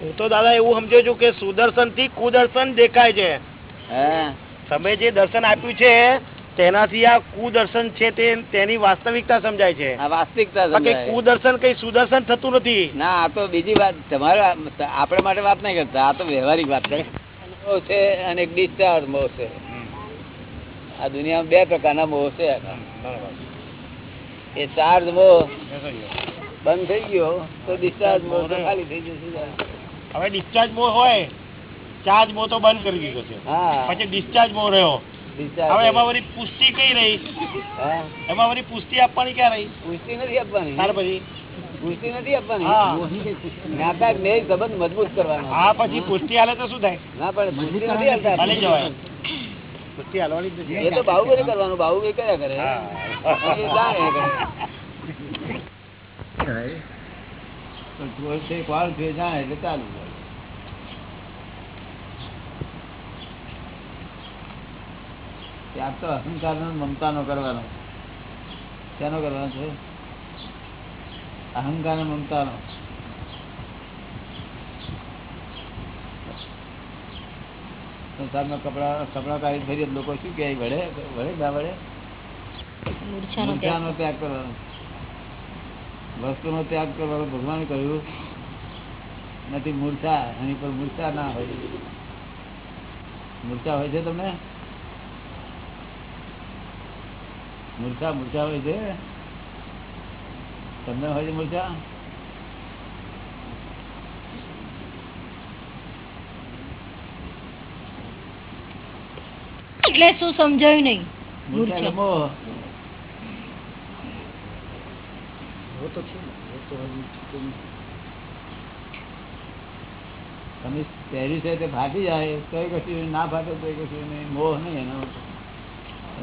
હું તો દાદા એવું સમજો છું કે સુદર્શનથી કુદર્શન દેખાય છે. તમે જે દર્શન આપ્યું છે તેનાથી આ કુદર્શન છે તે તેની વાસ્તવિકતા સમજાય છે. વાસ્તવિકતા કુદર્શન કઈ સુદર્શન થતું નથી. ના આ તો બીજી વાત તમારે આપણા માટે વાત નહીં કરતા આ તો વ્યવહારિક વાત કરે છે અને એક ડિસ્ચાર્જ મોહ છે. આ દુનિયામાં બે પ્રકારના મોહ છે. એ ચાર્જ મોહ બંધ થઈ ગયો તો ડિસ્ચાર્જ મોહ ખાલી થઈ જશે. હવે ડિસ્ચાર્જ મોહ હોય ચાર્જ મોહ તો બંધ કરી દીધો છે. પછી ડિસ્ચાર્જ મોહ રહ્યો. હવે એમાં. વળી પુષ્ટિ કઈ રહી? એમાં વળી પુષ્ટિ આપવાની ક્યાં રહી? પુષ્ટિ નથી આપવાની. ત્યાર પછી? પુષ્ટિ નથી આપવાની. જ્ઞાતા જ્ઞેય સંબંધ મજબૂત કરવાનો. હા પછી પુષ્ટિ હાલે તો શું થાય? ના પણ પુષ્ટિ નથી હાલતા. ભલે જવાય. પુષ્ટિ હાલવાની એ તો બાહુબલી કરવાનું. બાહુબલી કર્યા કરે. કોણ જાણે એટલે ચાલુ ત્યાં તો અહંકાર નો મમતા નો કરવાનો શેનો કરવાનો છે? અહંકાર ને મમતા નો સંસારમાં કપડા કપડા કાઢી ફરીએ લોકો શું કહે? વડે વડે ના વડે મૂર્છાનો ત્યાગ કરવાનો વસ્તુનો ત્યાગ કરવાનો ભગવાન કહ્યું નથી મૂર્છા એની પર મૂર્છા ના હોય. મૂર્છા હોય છે તમને? મૂર્છા મૂર્છા હોય છે? તમને હોય છે મૂર્છા? એટલે શું સમજાયું નહીં? મૂર્છા એટલે તો મોહ તમે પહેર્યું છે તે ફાટી જાય તો કશું નહીં, ના ફાટે તોય કશું નહીં મોહ નહીં એનો.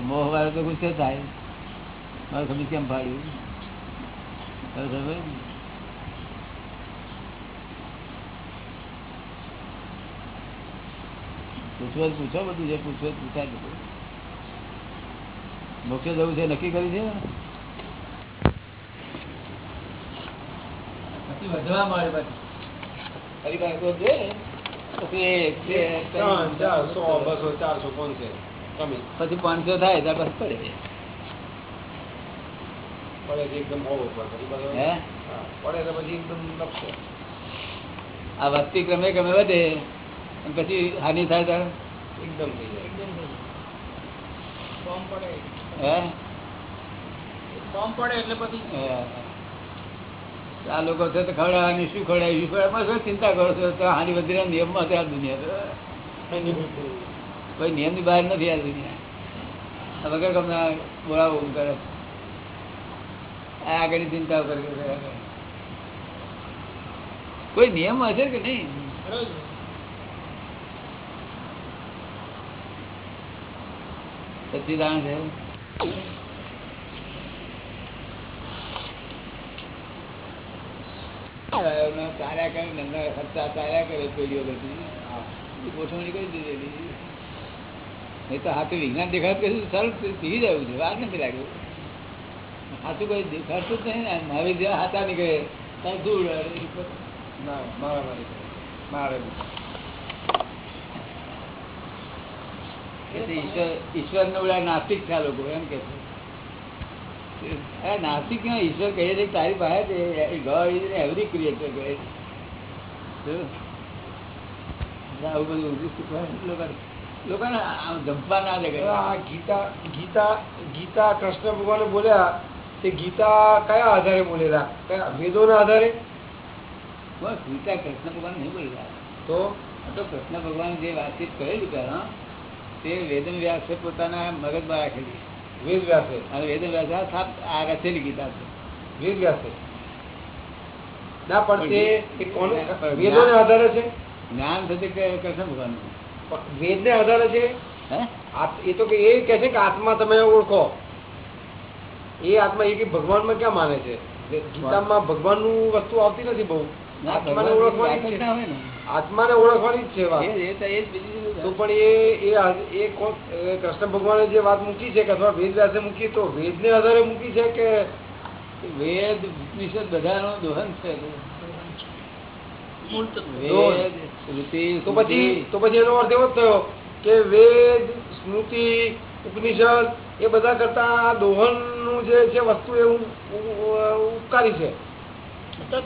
મોહ વાળો તો ગુસ્સે થાય. મારે ખબર કેમ ફાડ્યું? પૂછવું તો પૂછો બધું જે પૂછવું પૂછાય મોક્ષે જવું છે નક્કી કર્યું છે? વધવા પાછું પાંચસો થાય ત્યાં બસ પડે. પડે એકદમ પડે. તો પછી એકદમ લપસે. આ વસ્તી ક્રમે ક્રમે વધે. અને પછી હાનિ થાય ત્યારે? એકદમ થઈ જાય. હે? ફોર્મ પડે એટલે પછી હે. આ લોકો છે તો ખવડાવવાની શું ખવડાવી શું ખવડાવે બસ ચિંતા કરો છો? તો હાનિ વધી નિયમમાં છે આ દુનિયા તો. કોઈ નિયમની બહાર નથી આ દુનિયા વગર તમને બોલાવું કરે. આ આગળની ચિંતાઓ કરે કરે. કોઈ નિયમ હશે કે નહીં? સચિદાન છે. ચાલ્યા કરે નંદા ખર્ચા ચાલ્યા કરે પેઢીઓ બધી. ગોઠવણી કરી દીધેલી. નહીં તો હાથે વિજ્ઞાન દેખાડ કે સરળ થઈ જાય છે. વાર નથી લાગ્યું સાચું કોઈ દેખાડતું જ નહીં ને. મારી જે હાથા નીકળે ત્યાં ધૂળ ના મારા મારે ઈશ્વર ઈશ્વર ને ઓલા નાસ્તિક થયા લોકો એમ કે છે. નાસ્તિક ક્યાં ઈશ્વર કહે છે તારી પાસે ગોડ ઇઝ એવરી ક્રિએટર કહે છે? આવું બધું ઊંધું શીખવાડે લોકોને. જંપવા ના દે આ ગીતા ગીતા ગીતા કૃષ્ણ ભગવાન બોલ્યા તે ગીતા કયા આધારે બોલેલા? કયા વેદોના આધારે? બસ ગીતા કૃષ્ણ ભગવાન નહીં બોલેલા. તો? તો કૃષ્ણ ભગવાન જે વાતચીત કરેલી પહેલા તે વેદન વ્યાસે પોતાના મગજમાં રાખેલી. વેદ વ્યાસે. અને વેદન વ્યાસ આ રચેલી ગીતા છે. વેદ વ્યાસે. ના પણ તે કોને વેદોને આધારે છે? જ્ઞાન થશે કે કૃષ્ણ ભગવાનનું? વેદને આધારે છે? એ તો કે એ કે છે કે આત્મા તમે ઓળખો. એ આત્મા એ કે ભગવાનમાં ક્યાં માને છે? ગીતામાં ભગવાનનું વસ્તુ આવતી નથી બહુ. આત્માને ઓળખવાની જ છે આત્માને ઓળખવાની જ છે વાત એ- એ તો- એ જ બીજી બધું તો પણ એ કૃષ્ણ ભગવાને જે વાત મૂકી છે કે અથવા વેદ વ્યાસે મૂકી તો વેદને આધારે મૂકી છે કે વેદ ઉપનિષદ બધાનો દોહન છે તો પછી તો પછી એનો અર્થ એવો જ થયો કે વેદ સ્મૃતિ ઉપનિષદ એ બધા કરતા દોહનનું જે છે વસ્તુ એ ઉપકારી છે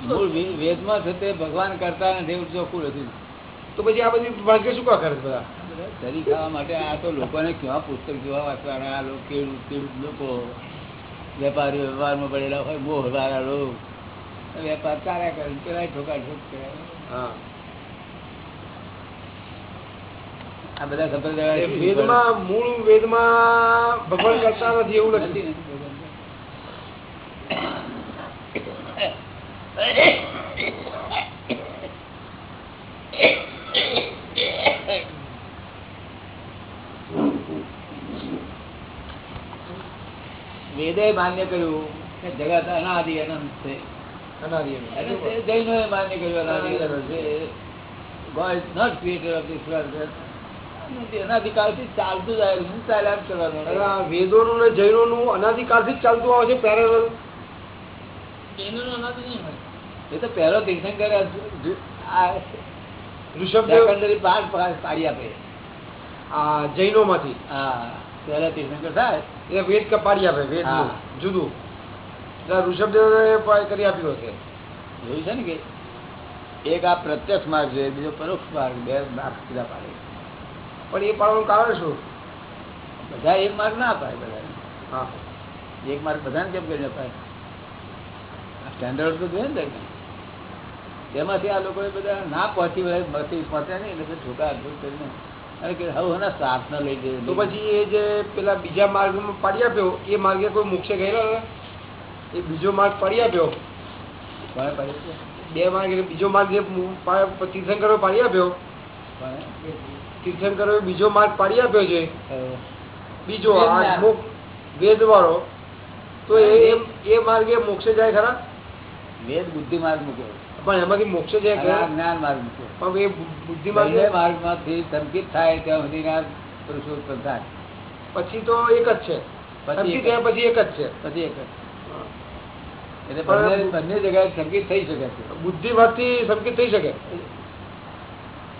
મૂળ વેદમાં છે તે ભગવાન કરતા નથી ચોખ્ખું હતું તો પછી આ બધી ભાગ્ય શું કરે બધા? તરી ખાવા માટે આ તો લોકોને કેવા પુસ્તક જોવા વાંચવાના આ લોકો ખેડૂત ખેડૂત લોકો. વેપારીઓ વ્યવહારમાં પડેલા હોય બહુ વાળા લોકો. વેપાર ચાલ્યા કરે પેલા ઠોકા ઠોક કરે. હા. આ બધા સંપ્રદાય વેદમાં મૂળ વેદમાં ભગવાન કરતા નથી એવું નથી. નથી નથી. વેદે માન્ય કર્યું કે જગત અનાદિ અનંત છે અનાદિ. તે જૈનોએ માન્ય કર્યું અનાદિ અનંત છે. અનાદિ- અનાદિકાળથી ચાલતું જ આવ્યું છે, ચાલ્યા કરવાનું. વેદોનું ને જૈનોનું અનાદિકાળથી જ ચાલતું આવે છે પેરેલલ એ તો પહેલો તીર્થંકર ઋષભદેવ પાસ પાડી આપે. આ જૈનોમાંથી. હા પહેલા તીર્થંકર થાય. એટલે વેદ કપાડી આપે વેદ. જુદું. એટલે ઋષભદેવ કરી આપ્યું હશે જોયું છે ને કે એક આ પ્રત્યક્ષ માર્ગ છે બીજો પરોક્ષ માર્ગ બે માર્ગ સીધા પાડે. પણ એ પાડવાનું કારણ શું? બધા એક માર્ગ ના અપાય બધા હા. એક માર્ગ બધાને કેમ કરીને અપાય? સ્ટેન્ડર્ડ તો જોઈએ ને. તેમાંથી આ લોકોએ બધા ના પહોંચી મથી પહોંચે નહીં એટલે છોકરા અદભુત કરીને અને કે હવે એના શ્રાપના લઈ જાય તો પછી એ જે પેલા બીજા માર્ગમાં પાડી આપ્યો એ માર્ગે કોઈ મોક્ષે ગયેલા? એ બીજો માર્ગ પાડી આપ્યો? બે માર્ગ બીજો માર્ગ જે તીર્થંકરો પાડી આપ્યો? તીર્થંકરો બીજો માર્ગ પાડી આપ્યો છે? બીજો આ વેદ વાળો તો એ એ- એ માર્ગે મોક્ષે જાય ખરા? વેદ બુદ્ધિ માર્ગ મૂક્યો. પણ એમાંથી મોક્ષ ખરા જ્ઞાન માર્ગ છે. પણ એ બુદ્ધિ માર્ગમાંથી સંકિત થાય ત્યાં સુધીના પુરુષો પુરુષોત્તમ થાય. પછી તો એક જ છે. પછી ત્યાં પછી એક જ છે. પછી એક જ. એટલે બંને બંને જગ્યાએ સંકિત થઈ શકે છે. બુદ્ધિ માંથી સંકિત થઈ શકે?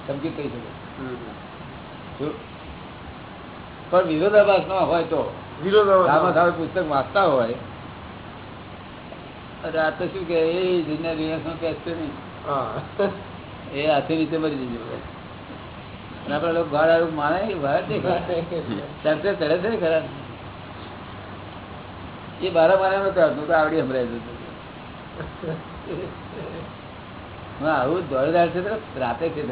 સંકિત થઈ શકે. પણ વિરોધાભાસ ન હોય તો વિરોધાભાસ પુસ્તક વાંચતા હોય અરે આ તો શું કે એ જઈને દિવસમાં પેસતો નહીં. એ હાથે નીચે મરી જજો આપડે લોકો ગાળ આવું માને વાત નહીં ચડતે છે ખરા. એ બારા મારે નતો આવતું તો આવડી સંભળાય જતું હું આવું દોડદાર છે તો રાતે છે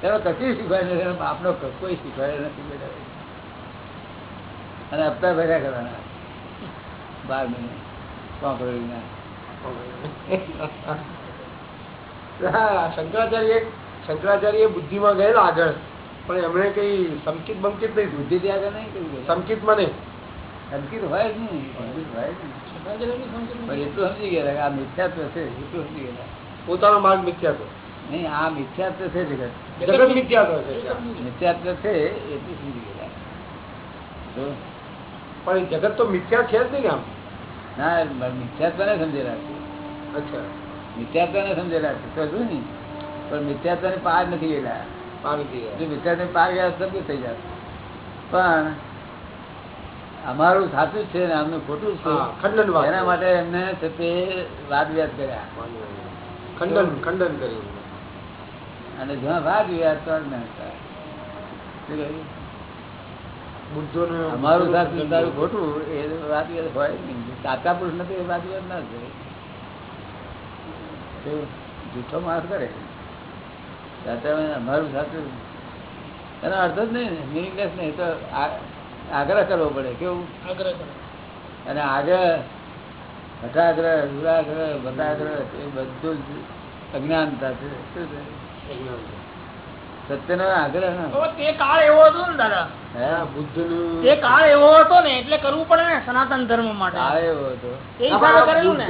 તેનો કશું શીખવાય નથી બાપનો કોઈ શીખવાય નથી બેટા. અને હપ્તા ભર્યા કરવાના. બાર મહિને. હા, શંકરાચાર્ય શંકરાચાર્ય બુદ્ધિમાં ગયેલા આગળ. પણ એમણે કઈ સંકિત બંકિત નહીં. બુદ્ધિ ત્યાં આગળ નહીં કર્યું સંકિતમાં નહીં. સંકિત હોય જ નહીં. સંકિત હોય જ નહીં. એટલું સમજી ગયા આ મિથ્યાત્વ છે. એટલું સમજી ગયા પોતાનો માર્ગ મિથ્યાત્વ. નહીં આ મિથ્યાત્વ છે જગત. જગત મિથ્યાત્વ છે. મિથ્યાત્વ છે એટલું સમજી ગયા તો પણ જગત તો મિથ્યા છે જ નહીં આમ. ના મિથ્યાત્વને સમજેલા છે. અચ્છા. મિથ્યાત્વને સમજેલા છે. તો શું નહીં? પણ મિથ્યાત્વને પાર નથી ગયેલા. પાણી જો મિથ્યાત્વ પાર ગયા તો થઈ જાય પણ અમારું સાચું જ છે ને અમને ખોટું જ છે. ખંડન એના માટે એમને છે તે વાદ વિવાદ કર્યા. ખંડન ખંડન કર્યું અને જ્યાં વાદ વિવાદ તો અજ્ઞાન થાય. અમારું સાચું તારું ખોટું એ વાત હોય સાચા પુરુષ નથી એ વાત ના છે જૂઠો માણસ કરે. સાચા અમારું સાચું. એનો અર્થ જ નહીં મિનિંગલેસ નહીં. તો આગ્રહ કરવો પડે કેવું? આગ્રહ અને આગ્રહ હઠાગ્રહ દુરાગ્રહ બતાગ્રહ એ બધું જ અજ્ઞાનતા છે. શું છે? સત્યનો આગ્રહ તે કાળ એવો હતો ને દાદા. હે બુદ્ધનું તે કાળ એવો હતો ને એટલે કરવું પડે ને સનાતન ધર્મ માટે. આવે એવો હતો. એ હિસાબે કરેલું ને.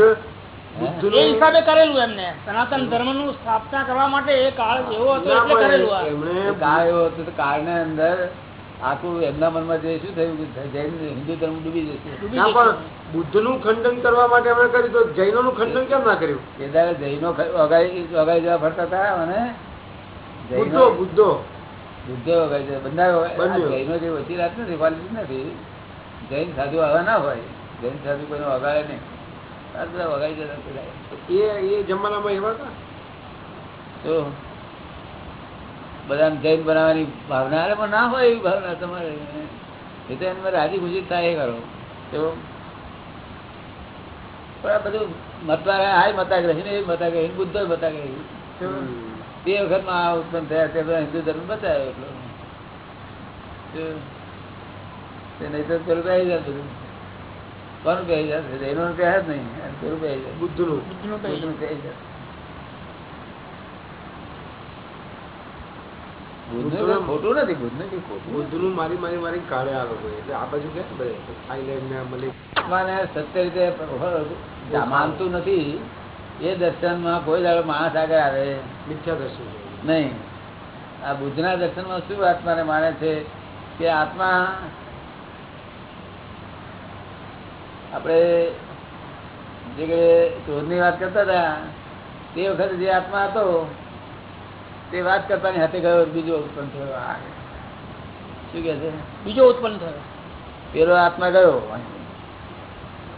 બુદ્ધ એ હિસાબે કરેલું એમને. સનાતન ધર્મનું સ્થાપના કરવા માટે એ કાળ એવો હતો એટલે કરેલું એમણે કાળ એવો હતો તો કાળને અંદર આખું એમના મનમાં જે શું થયું કે જૈન હિન્દુ ધર્મ ડૂબી જશે. બુદ્ધ ના જશે. પણ બુદ્ધનું ખંડન કરવા માટે એમણે કર્યું તો જૈનોનું ખંડન કેમ ના કર્યું? એ જૈનો અગાઈ વગાડી વગાડી જવા ફરતા હતા અને બુદ્ધો બુદ્ધો. બુદ્ધો બધા. જૈનો જે ઓછી નથી ક્વોલિટી નથી. જૈન સાધુ આવા ના હોય. જૈન સાધુ કોઈને વગાડે નહીં. આ બધા વગાડી જતા પેલા. એ એ જમાનામાં એવા હતા? તો બધા જૈન બનાવવાની ભાવના અરે પણ ના હોય એવી ભાવના તમારે. એ તો એમાં રાજી ખુશી થાય એ કરો. તો પણ આ બધું મતા હાય મતાગ્રહી ને એ મતાગ્રહી બુદ્ધો મતાગ્રહી. તો વખતમાં આ ઉત્પન્ન થયા તે બધા હિન્દુ ધર્મ બતાવ્યો એટલો. નહીં તો પેલું પહેરી જાય બધું. કોનું પહેરી જશે જૈનોનું પહેરે જ નહીં. પેલું પહેરી જાય. બુદ્ધનું. બુદ્ધનું કહી બુદ્ધનું પહેરી જાય ખોટું નથી. ખોટું નથી. બુદ્ધનું મારી મારી મારી કાળે આ લોકો. એટલે આ બાજુ કે? થાઈલેન્ડ ને મળી. આત્માને સત્ય રીતે માનતું નથી. એ દર્શનમાં કોઈ દાડો માણસ આગળ આવે. મિથ્યા દર્શન નહીં. આ બુદ્ધના દર્શનમાં શું આત્માને માને છે કે આત્મા આપણે જે કે વાત કરતા હતા તે વખતે જે આત્મા હતો તે વાત કરતાની હાથે ગયો બીજો ઉત્પન્ન થયો. શું કે છે? બીજો ઉત્પન્ન થયો. પેલો આત્મા ગયો.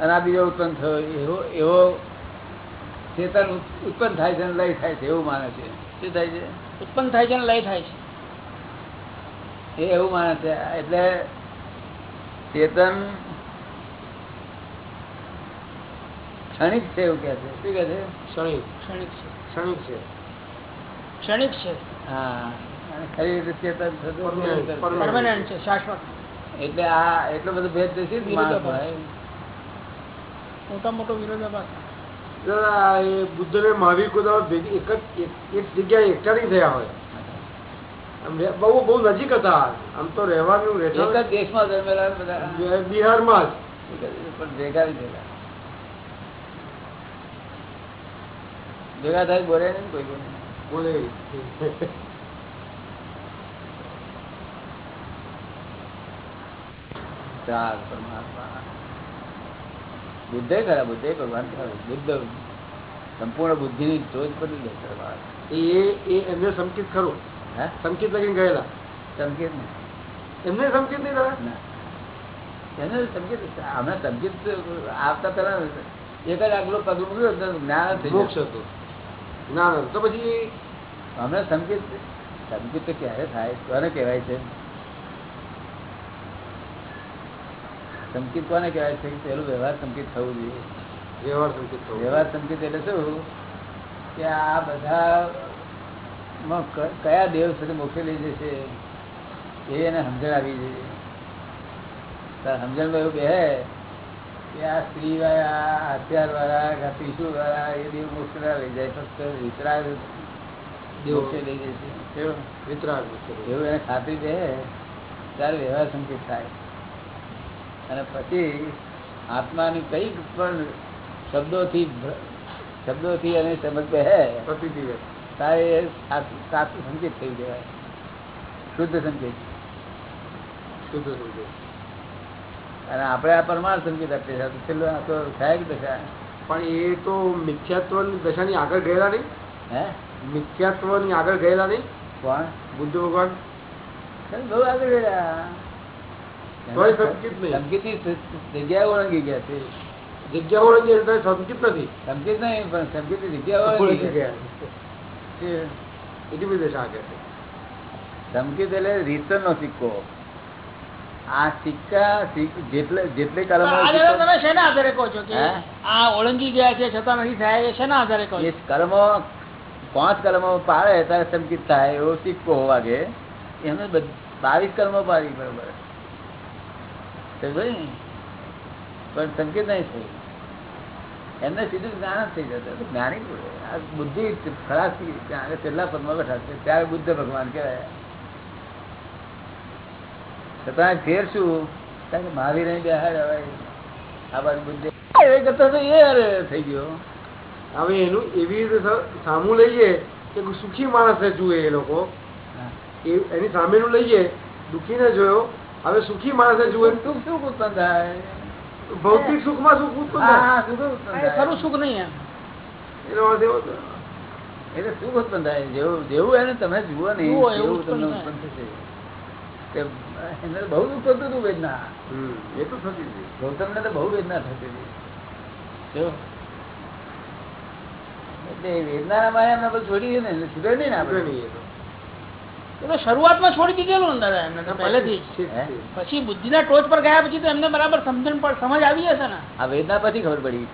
અને આ બીજો ઉત્પન્ન થયો. એવો એવો ચેતન ઉત્પન્ન થાય છે લય થાય છે એવું માને છે. શું થાય છે? ઉત્પન્ન થાય છે લય થાય છે. એ એવું માને છે. એટલે ચેતન ક્ષણિક છે એવું કે છે. શું કે છે? ક્ષણિક. ક્ષણિક છે. ક્ષણિક છે. ક્ષણિક છે. હા. અને ખરી રીતે ચેતન છે. પરમાનન્ટ છે. શાશ્વત. એટલે આ એટલો બધો ભેદ માણસ મોટા મોટો વિરોધાભાસ. દાદા એ બુદ્ધ ને મહાવીર કોઈ ભેગી એક જ એક- એક જગ્યાએ એકઠા નહીં થયા હોય. આમ રે- બહુ બહુ નજીક હતા. આમ તો રહેવાનું એક જ રહેઠાણ દેશમાં જન્મેલા બધા. બિ- બિહારમાં જ. એક જ પણ ભેગા નહીં થયેલા ભેગા થાય બોલે નહીં કોઈ કોઈ. બોલે. ચાર પરમાત્મા. બુદ્ધે ખરા બુદ્ધે ભગવાન ખરા બુદ્ધ સંપૂર્ણ બુદ્ધિની ટોચ પર એ એ એમને સંકેત ખરો. હે? સંકેત લગીને ગયેલા. સંકેત એમને સંકેત નહીં દાદા ના. એને સંકેત અમે સંકેત આવતા પેલા એક જ આગલો પગલું મૂક્યું જ્ઞાન થઈ મોક્ષ હતું. ના ના તો પછી અમે સંકેત સંકેત તો ક્યારે થાય? કોને કહેવાય છે? સંકેત કોને કહેવાય? છે પેલું વ્યવહાર સંકેત થવું જોઈએ. વ્યવહાર સંકિત થવું વ્યવહાર સંકેત એટલે શું? કે આ બધા કયા દેવ સુધી મોક્ષે લઈ જશે? એ એને સમજણ આવી જોઈએ સમજણમાં એવું કહે કે આ સ્ત્રી વાળા હથિયાર વાળા એ દેવ મોક્ષ લઈ જાય ફક્ત વિતરાગ મોક્ષે લઈ જશે. એવું એને ખાતરી દે ત્યારે વ્યવહાર સંકેત થાય. અને પછી આત્માની કઈ પણ શબ્દોથી શબ્દોથી અને સમજ પ્રતિદિવસ તારે સાચું સંકેત થઈ જવાય શુદ્ધ સંકેત. શુદ્ધ સંકેત. અને આપણે આ પરમાર સંકેત આપીએ છીએ. છેલ્લો આ તો સાહેબ દશા. પણ એ તો મિથ્યાત્વની દશાની આગળ ગયેલા નહીં? હે? મિથ્યાત્વની આગળ ગયેલા નહીં? કોણ? બુદ્ધ ભગવાન? બહુ આગળ ગયા ઓળંગી ગયા છે. જગ્યા ઓળંગી એટલે સંકેત નથી. સંકેત નહીં પણ સંકેતની જગ્યા ઓળંગી ઓળંગી ગયા ગયા એટલી બધી દશા આગળ છે. સંકેત એટલે સિક્કો. આ સિક્કા સિક- જેટલે જેટલી કલમો તમે શેના આધારે કહો છો? કે આ ઓળંગી ગયા છે છતાં નથી થાય એ શેના આધારે કહો એ કલમો પાંચ કલમો પાડે ત્યારે સંકિત થાય એવો સિક્કો વાગે એમને બધ- બાવીસ કલમો પાડી બરોબર. સમજાય ને? પણ સંકેત નહીં થયું. એમને સીધું જ્ઞાન જ થઈ જતું જ્ઞાની આ બુદ્ધિ થઈ ત્યાં છેલ્લા પદમાં બેઠા છે. ત્યારે બુદ્ધ ભગવાન કહેવાય. છતાં ફેર શું? કારણ કે મહાવીર અહીં બેહાડ હવે આ બાજુ બુદ્ધિ એ કરતા તો એ થઈ ગયો. હવે એનું એવી રીતે સામું લઈએ કે સુખી માણસ જુએ એ લોકો. એ- એની સામેનું લઈએ દુઃખીને જોયો હવે સુખી માણસે જુએ. સુખ સુખ ઉત્પન્ન થાય ભૌતિક સુખ હા સુખ ઉત્પન્ન થાય ખરું સુખ નહીં એમ. એનો અર્થ એવો એટલે સુખ ઉત્પન્ન થાય જેવું જેવું એને તમે જુઓ ને એવું એવું તમને ઉત્પન્ન થશે. કે એને બહુ દુઃખ થતું હતું વેદના. એ તો થતી હતી. ગૌતમ ને તો બહુ વેદના થતી હતી. એટલે વેદના માયા એમને છોડી દે ને એટલે છૂટે નહીં ને આપણે. એ તો. શરૂઆતમાં છોડી દીધેલું દાદા એમને તો પહેલેથી? પછી બુદ્ધિના ટોચ પર ગયા પછી તો એમને બરાબર સમજણ પર સમજ આવી હશે ને. આ વેદના પછી ખબર પડી.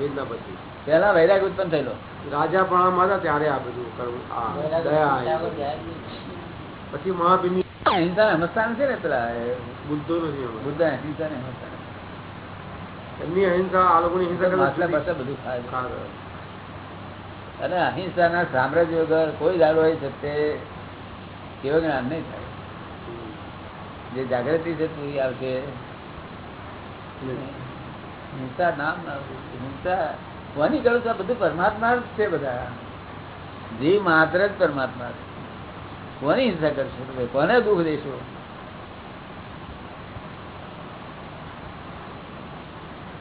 વેદના પછી. પેલા વૈરાગ ઉત્પન્ન થયેલો. રાજા પણ હતા ત્યારે આ બધું કરવું આ દયા આવી. પછી મહાભીની હિંસા હમસ્થાન છે ને પેલા બુદ્ધો નથી. બુદ્ધ અહિંસા ને એમની અહિંસા આ લોકોની હિંસા બધું ખાય. અને અહિંસાના સામ્રાજ્ય વગર કોઈ દાડો હોય છે તે કેવો જ્ઞાન નહીં થાય. જે જાગૃતિ પૂરી આવશે હિંસા નામ હિંસા કોની કરું છું? બધું પરમાત્મા જ છે બધા. જીવ માત્ર જ પરમાત્મા કોની હિંસા કરશો તમે કોને દુઃખ દેશો?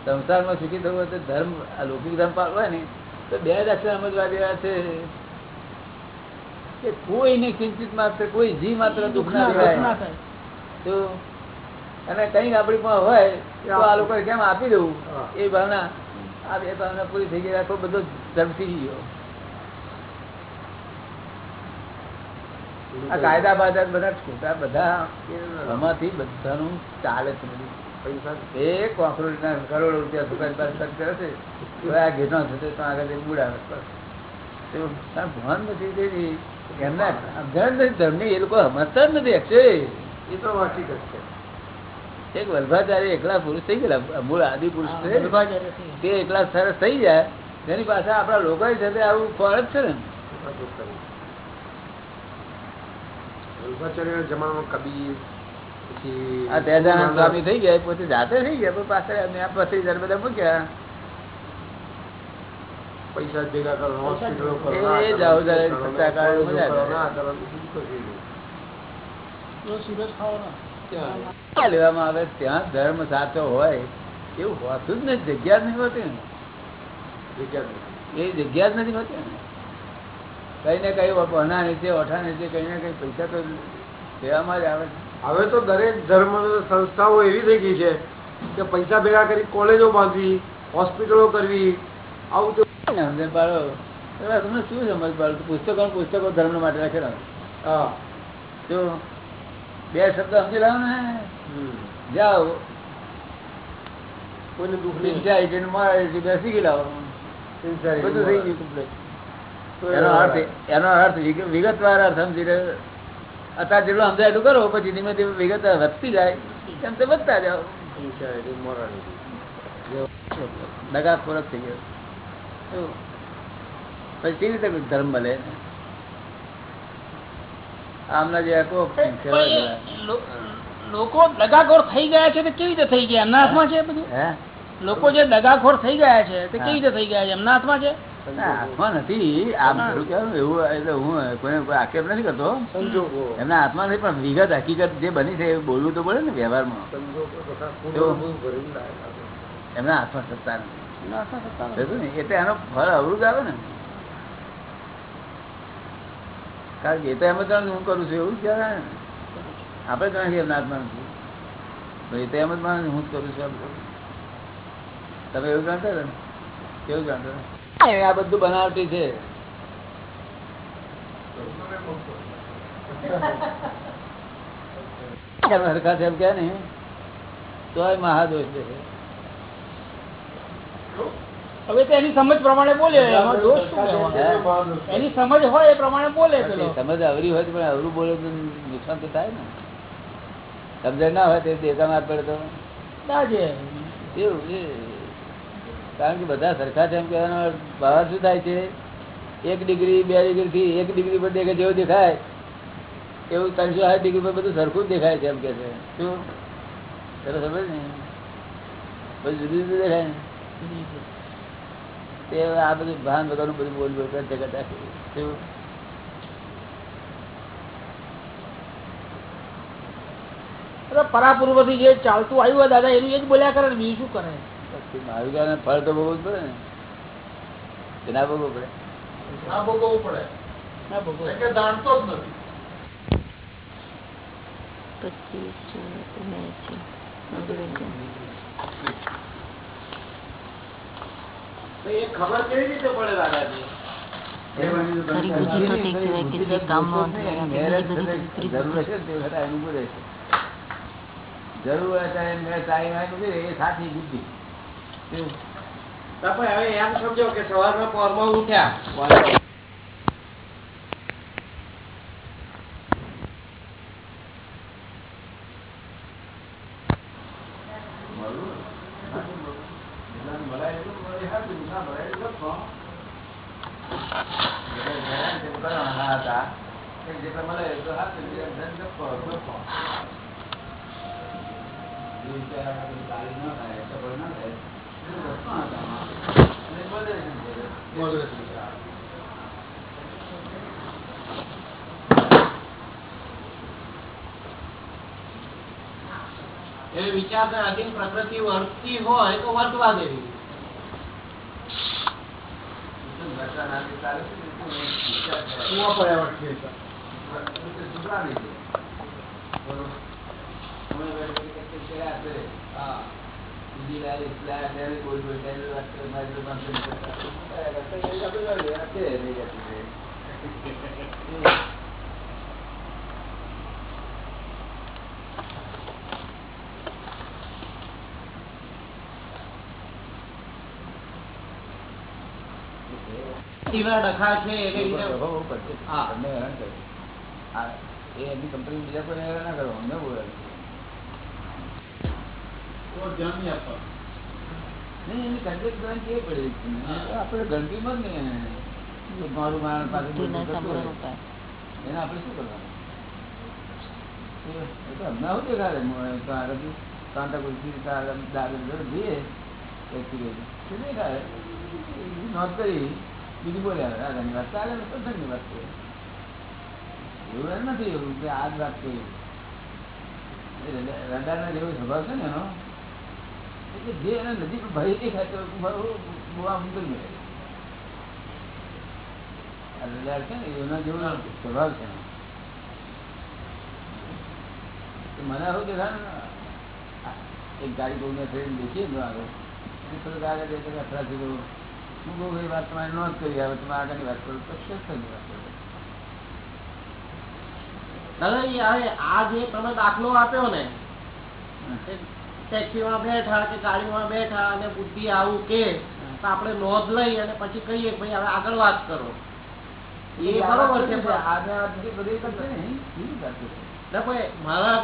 સંસારમાં સુખી થવું હોય તો ધર્મ અલૌકિક લૌકિક ધર્મ પાળવો ને, તો બે જ સમજવા જેવા છે. કે કોઈને ચિંતિત માત્ર કોઈ જી માત્ર દુઃખ ના દેવાય થાય. તો અને કંઈક આપણી પણ હોય તો આ લોકો કેમ આપી દેવું એ ભાવના આ બે ભાવના પૂરી થઈ ગઈ આખો બધો ધર્મ ગયો આ કાયદા બાજા બધા છૂટા બધા આમાંથી બધાનું ચાલે છે બધું. પૈસા એક કોકરોચના કરોડો રૂપિયા દુકાન પાસે ખર્ચ કરે છે. તો આ ઘેટો થશે તો આગળ બુડાવે ભાન નથી તેથી એમના સમજણ નથી ધર્મની એ લોકો સમજતા જ નથી અક્ષય એ તો હકીકત છે. એક વલ્ભાચાર્ય એકલા પુરુષ થઈ ગયેલા મૂળ આદિ પુરુષ છે. તે એકલા સરસ થઈ જાય તેની પાસે આપણા લોકો છે આવું ફળ જ છે ને. ખરું. વલ્ભાચાર્યના કબીર પછી આ સ્વામી થઈ ગયા પોતે જાતે થઈ ગયા પાછળ આ હજાર બધા મૂક્યા. પૈસા ભેગા કરો હોસ્પિટલો કરો ના લેવામાં આવે? ત્યાં ધર્મ સાચો હોય એવું હોતું જ નથી જગ્યા જ નહીં હોતી ને. જગ્યા એ જગ્યા જ નથી હોતી ને. કઈ ને કઈ ઓઠા નીચે ઓઠા નીચે કઈ ને કઈ પૈસા તો લેવામાં જ આવે હવે તો દરેક ધર્મ સંસ્થાઓ એવી થઈ ગઈ છે કે પૈસા ભેગા કરી કોલેજો બાંધવી હોસ્પિટલો કરવી આવું તો ને સમજણ પાડો. તમને શું સમજ પાડો? પુસ્તકો પુસ્તકો ધર્મ માટે રાખેલા. જો બે શબ્દ સમજી લાવો ને. જાઓ. કોઈને દુઃખ નહીં. સિંચાઈ મારે બેસી ગયેલા બધું થઈ ગયું કમ્પ્લેટ એનો અર્થ એનો અર્થ વિગતવાર અર્થ સમજી રહ્યો અત્યારે જેટલો સમજાય એટલું કરો પછી ધીમે ધીમે વિગત વધતી જાય. એમ તે વધતા જાઓ. મોરાણી થઈ ગયો. પછી કેવી રીતે ધર્મ મળે આમના જે આખો પણ એ લો- લોકો દગાખોર થઈ ગયા છે તે કેવી રીતે થઈ ગયા? એમના હાથમાં છે બધું? હે? લોકો જે દગાખોર થઈ ગયા છે તે કેવી રીતે થઈ ગયા છે? એમના હાથમાં છે? હાથમાં નથી. આમ કેવું એવું એટલે હું કોઈ આક્ષેપ નથી કરતો. એમના હાથમાં નથી પણ વિગત હકીકત જે બની છે એ બોલવું તો પડે ને વ્યવહારમાં. એમના હાથમાં સત્તા નથી. નથી. એટલે એનો ફળ અવરું આવે ને. કારણ કે એ તો એમ જ હું કરું છું, એવું કહેવાય આપણે જાણે કે એમના હાથમાં નથી એ તો એમ જ માનું હું જ કરું છું. તમે એવું જાણતા ને? કેવું જાણતા આ બધું બનાવટી છે. હરખા છે એમ કે ને તો મહાદોષ છે. હવે તો એની સમજ પ્રમાણે બોલે શું એની સમજ હોય એ પ્રમાણે બોલે સમજ અવરી હોય પણ અવરું બોલે તો નુકસાન તો થાય ને. સમજણ ના હોય તે દેતા માર પડે તો. કારણ કે બધા સરખા છે એમ કહેવાનો ભાવ શું થાય છે? એક ડિગ્રી બે ડિગ્રી થી એક ડિગ્રી પર દેખે જેવું દેખાય. એવું ત્રણસો સાઠ ડિગ્રી પર બધું સરખું જ દેખાય છે એમ કે છે. શું? સરસ સમજ ને બધું જુદું જુદું દેખાય ને. તે આ બધું ભાન વગરનું બધું બોલ બોલ કરે કરતા શું? એટલે પરાપૂર્વથી જે ચાલતું આવ્યું હોય દાદા એનું એ જ બોલ્યા કરે ને બીજું શું કરે? પછી મહાવીરાને ફળ તો ભોગવવું પડે ને. કે ના ભોગવવું પડે. ના ભોગવવું પડે. ના ભોગવો. કે જાણતો જ નથી. પચીસ ખબર કેવી રીતે પડે દાદાજી? ખરી બુદ્ધિ તો તે કહેવાય કે જે કામમાં જરૂર એ સાચી બુદ્ધિ? હવે એમ સમજો કે સવારમાં પોરમાં ઉઠ્યા વાંધો. મળવું? હાચું મળવું. બધાને મળાય એટલું મળે હાચું, ના મળાય એટલું લખો. એટલે હેરાન જેમ કરવાના હતા, એ જેટલા મળે એટલું હાચું, જે ધન લખો, લખો. જે વિચાર આપણે તાળી ન થાય, સફળ ન થાય, એટલું લખવાના હતા. અને moderation છે. એ વિચાર આધીન પ્રકૃતિ વર્તતી હોય તો વર્તવા દેવી ઘટના નાની ચાલે છે ને, એટલું વિચાર થાય. સુધરાવી છે. બરોબર. અમે વળી કઈ કઈ કર્યા છે. હા. બીજી લારી, લારી, લારી, કોઈ કોઈ લારી વાત કરે, મારી જોડે પાંચસો રૂપિયા કરતા. કરતા એ આપણે લારી, આ છે, લઈ જતી છે. તીવ્ર ડખા છે એને કંપની બીજા કોઈ હેરાન ના કરો અમને બહુ. નહીં, એની contact કરવાની ટેવ પડી છે. આપણે ગણતરીમાં જ નહીં મારું માણસ પાસે એને આપણે શું કરવાનું? અમને આવું દેખાડે. દાદા જઈએ દેખાડે. નોંધ કરી. બીજું બોલ્યા વાત ચાલે ને સત્સંગની વાત એવું એમ નથી એવું કે આ જ વાત કરી રડાના જેવો સ્વભાવ છે ને એનો. એટલે જે એને નજીક ભય દેખાય તો બુઆ મુંગલ મળે રડાર છે ને એના જેવો સ્વભાવ છે મને આવું દેખાય ને. એક ગાડી બહુ ટ્રેન દેખીએ તો આગળ. થોડુંક આગળ જઈએ તો અથડાથી તો હું બહુ એ વાત તમારી નોંધ કરી હવે તમે આગળની વાત કરો તો સત્સંગની વાત કરો દાદાજી આ જે તમે દાખલો આપ્યો ને ટેક્સીમાં બેઠા કે ગાડીમાં બેઠા અને બુદ્ધિ આવું કે આપણે નોંધ લઈ અને પછી કહીએ ભાઈ હવે આગળ વાત કરો. એ બરોબર છે ભાઈ મારા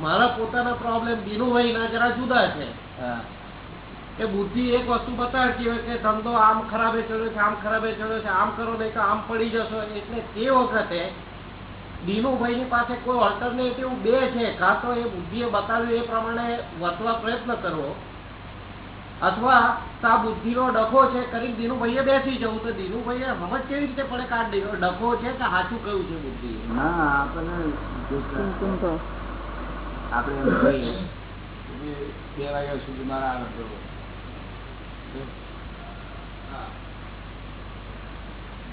મારા પોતાના પ્રોબ્લેમ દિનુભાઈ ના જરા જુદા છે. કે બુદ્ધિ એક વસ્તુ બતાવતી હોય કે ધંધો આમ ખરાબે ચડ્યો છે આમ ખરાબે ચડ્યો છે આમ કરો નહીં તો આમ પડી જશો. એટલે તે વખતે દીનુભાઈ ની પાસે કોઈ ઓલ્ટરનેટિવ બે છે. કાં તો એ બુદ્ધિએ બતાવ્યું એ પ્રમાણે વર્તવા પ્રયત્ન કરવો અથવા આ બુદ્ધિ બુદ્ધિનો ડખો છે કરી દીનુભાઈએ બેસી જવું. તો દીનુભાઈએ સમજ કેવી રીતે પડે કાઢ આ ડી- ડખો છે કે સાચું કયું છે બુદ્ધિ ના આપણે એમ કહીએ. બે વાગ્યા સુધી મારા કરવો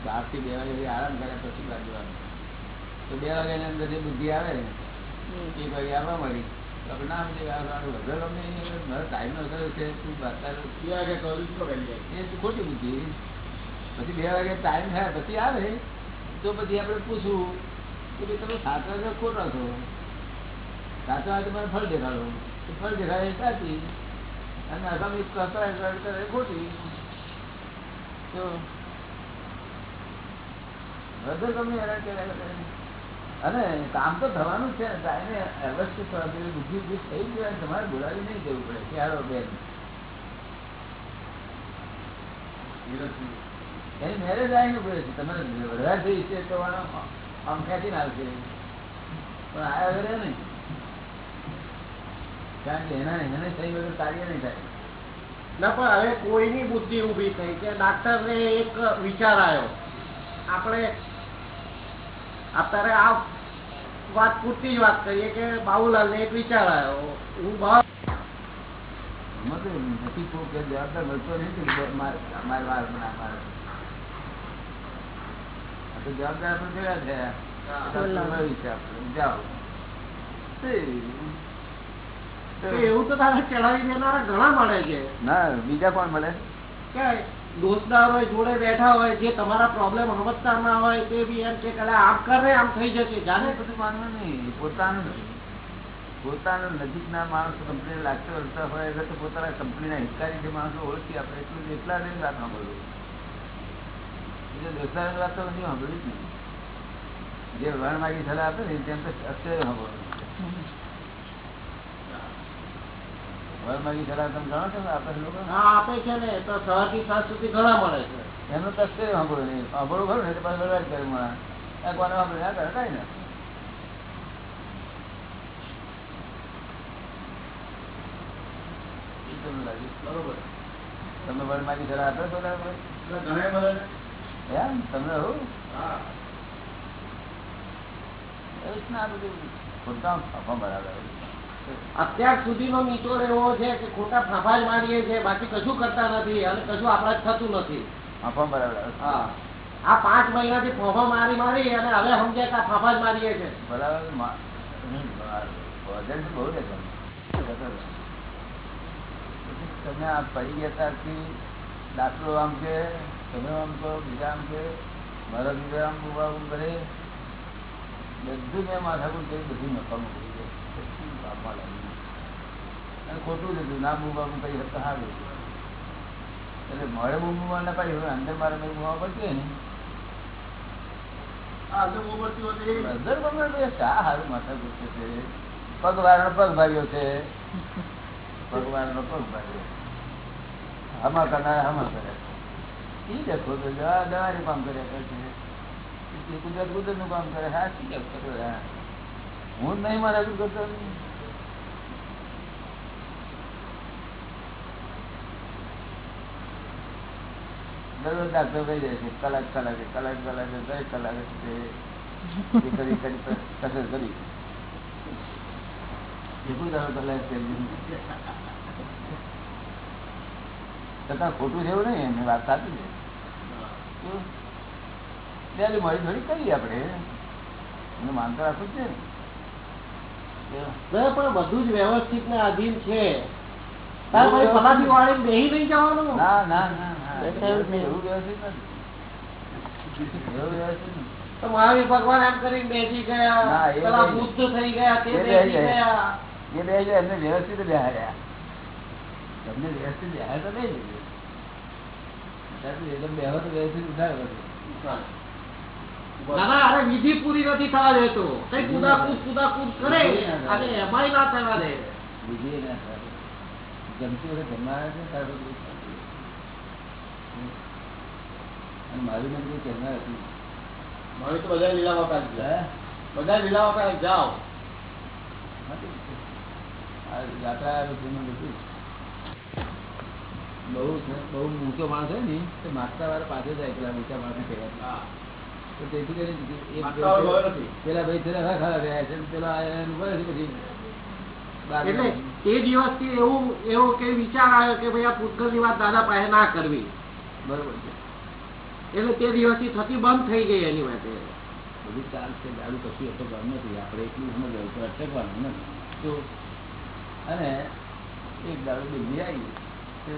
બારથી બે વાગે આરામ કર્યા પછી બાર જવાનું તો બે વાગ્યાની અંદર જે બુદ્ધિ આવે ને એ ભાઈ આવવા મળી આપણે ના સમજે કે આ મારું વગર અમને મારો ટાઈમ નો કર્યો છે તું બતાવે એ ખોટી બુદ્ધિ પછી બે વાગે ટાઈમ થાય પછી આવે. તો પછી આપણે પૂછવું કે ભાઈ તમે સાત છો ખોટા છો સાત વાગે મને ફળ દેખાડો. ફળ દેખાડે સાચી. અને આગામી કરતા કરે ખોટી તો કર્યા કરે અને કામ તો થવાનું છે. ટાઈમે અવશ્ય થવાનું. બુદ્ધિ બુદ્ધિ થઈ જાય તમારે બોલાવી નહીં જવું પડે. કે હાલો બેન એની મેરેજ આવીને ઉભે છે. તમારે વધારે થઈ છે તો આમ ખેંચીને આવશે. પણ આવ્યા વગર નહીં. કારણ કે એના એને થઈ વગર કાર્ય નહીં થાય. ના પણ હવે કોઈની બુદ્ધિ ઊભી થઈ કે ડાક્ટર ને એક વિચાર આવ્યો. આપણે અત્યારે આ વાત પૂરતી જ વાત કરીએ કે બાબુલાલ ને એક વિચાર આવ્યો. હું નથી કે જવાબદાર મળતો નથી મારે વાર તો જવાબદાર આપણે આપણે છે. જાઓ. એવું તો તારે ચડાવી દેનારા ઘણા મળે છે. ના બીજા કોણ મળે? કે દોસ્તદાર હોય જોડે બેઠા હોય જે તમારા પ્રોબ્લેમ સમજતા ના હોય તે બી એમ કે કલા આમ કરે આમ થઈ જશે. જાણે. બધું માનવું નહીં. પોતાનું પોતાનું નજીકના માણસો કંપની લાગતો વળતા હોય એટલે તો પોતાના કંપનીના હિતકારી જે માણસો ઓળખી આપણે એટલું એટલા જ વાત ના બોલવું એટલે દોસ્તારની વાત તો નથી સાંભળવી જ નહીં. જે વણ માગી સલાહ આપે ને તેમ તો અત્યારે સાંભળવું વણ માગી સલાહ તમે જાણો છો ને લોકો? આપે છે ને તો સવારથી સાત સુધી ઘણા મળે છે. એમનું તો અત્યારે નહીં. સાંભળવું ખરું ને તો પાછું બરબાદ કરે માણસ. કોને સાંભળ્યું ના કરે કઈ ને. તમને માગી સલાહ આપે તો એમ? તમને હું? એવું જ ના આ બધું ખોટા ફાંફા બરાબર. અત્યાર સુધીનો નીચોડ એવો છે કે ખોટા ફાફા જ મારીએ છે બાકી કશું કરતા નથી અને કશું આપણા થતું નથી. હા આ પાંચ મહિનાથી ફોફા મારી મારી અને હવે સમજે કે આ ફાફા જ મારીએ છે. બરાબર. તમે આ પડી ગયા ત્યારથી દાખલો આમ કે તમે આમ કહો બીજા આમ કે મારા બીજા આમ કરે. બધું મેં માથાકૂટ કરી બધું નફામાં કરી દે બધું બાપમાં લાગી અને ખોટું હતું ના બૂમ કઈ કરી સારું એટલે મળે બૂમ ના પાડી હવે અંદર મારે કઈ બૂમા પડતી ને? પગવાળાનો પગ ભાર્યો છે. પગવાળાનો પગ ભાર્યો. હમા કરનાર હમા કરે ઈ દેખો તો દવા દવાનું કામ કર્યા કરે છે. એ કુદરત કુદરતનું કામ કરે. હા શી હા. નહીં મારા કરતો? નહીં. દરરોજ ડાક્ટર કહી દે છે કલાક કલાકે કલાક કલાકે દરેક કલાકે કરી કરી કસર કરી. કલાક છતાં ખોટું છે એવું નહીં એમની વાત સાચી છે. ત્યારે મળી થોડી કરીએ આપણે. એને માનતા રાખવું જ છે ને પણ બધું જ વ્યવસ્થિત ને આધીન છે. ના ના ના. ભગવાન એમને વ્યવસ્થિત બેહાડ્યા તમને વ્યવસ્થિત બેહાડ તો નહીં વિધિ પૂરી નથી થવા દેતો. કઈ કુદાકૂદ કુદાકૂદ કરે. અને એમાંય ના થવા દે બીજી ના આવે છે ત્યાર પછી ખાતી. અને મારી કોઈ કહેનાર હતું હવે તો બધા લીલા હે? બધા લીલા કાઢ જાઓ એમાં બધું. બહુ બહુ ઊંચો માણસ હોય ને તે માગતા વાળા પાસે જાય પેલા ઊંચા માણસ કહેવાય તો તેથી કરીને નથી. પેલા ભાઈ પેલા હા રહ્યા છે પેલા એનું ભરે છે પછી એટલે. તે દિવસથી એવું એવો કે વિચાર આવ્યો કે ભાઈ આ પૂતગલની વાત દાદા પાસે ના કરવી બરોબર છે. એટલે તે દિવસથી થતી બંધ થઈ ગઈ એની માટે બધું ચાલશે દારૂ કશું અટકવાનું નથી. આપણે એટલું સમજવું કે અટકવાનું નથી તો, અને એક દારૂ બીજી આવી. તે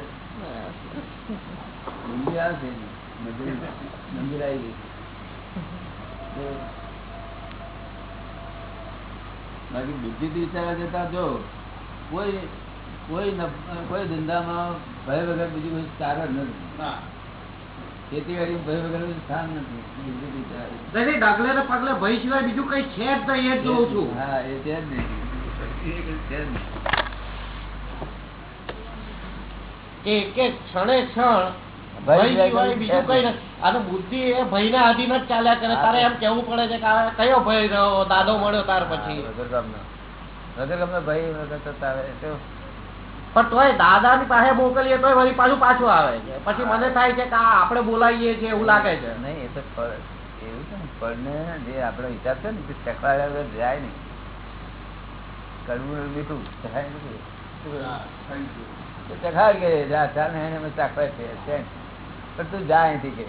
દિલ્હી આવશે મંદિર આવી ગઈ. તો, બાકી બુદ્ધિ વિચારવા જતા જો, કોઈ કોઈ કોઈ ધંધામાં ભય વગર બીજું કોઈ કારણ નથી ખેતીવાડી ભય વગર સ્થાન નથી બુદ્ધિ ડાગલે ને પગલે ભય સિવાય બીજું કઈ છે જ નહીં એ જોઉં છું. હા એ છે જ નહીં. એ છે જ નહીં. કે એક એક ક્ષણે ક્ષણ ભય બુદ્ધિ એ ભયના આધીન જ ચાલ્યા કરે. તારે એમ કેવું પડે છે કે કયો ભય રહ્યો? દાદો મળ્યો તાર પછી. વગરગામનો. વગરગામનો ભય વગર તો પણ તોય દાદા ની પાસે મોકલીએ તો વળી પાછું પાછું આવે છે. પછી મને થાય છે કે આપડે બોલાવીએ છીએ એવું લાગે છે. નહીં એ તો ફળ- એવું છે ને ફળને જે આપડે વિચાર છે ને તે વગર જાય નહીં. કડવું લીધું ચખાય નથી ચખાડ કે જા ચાલ ને એને ચાખવા છે છે. પણ તું જા અહીંથી કે.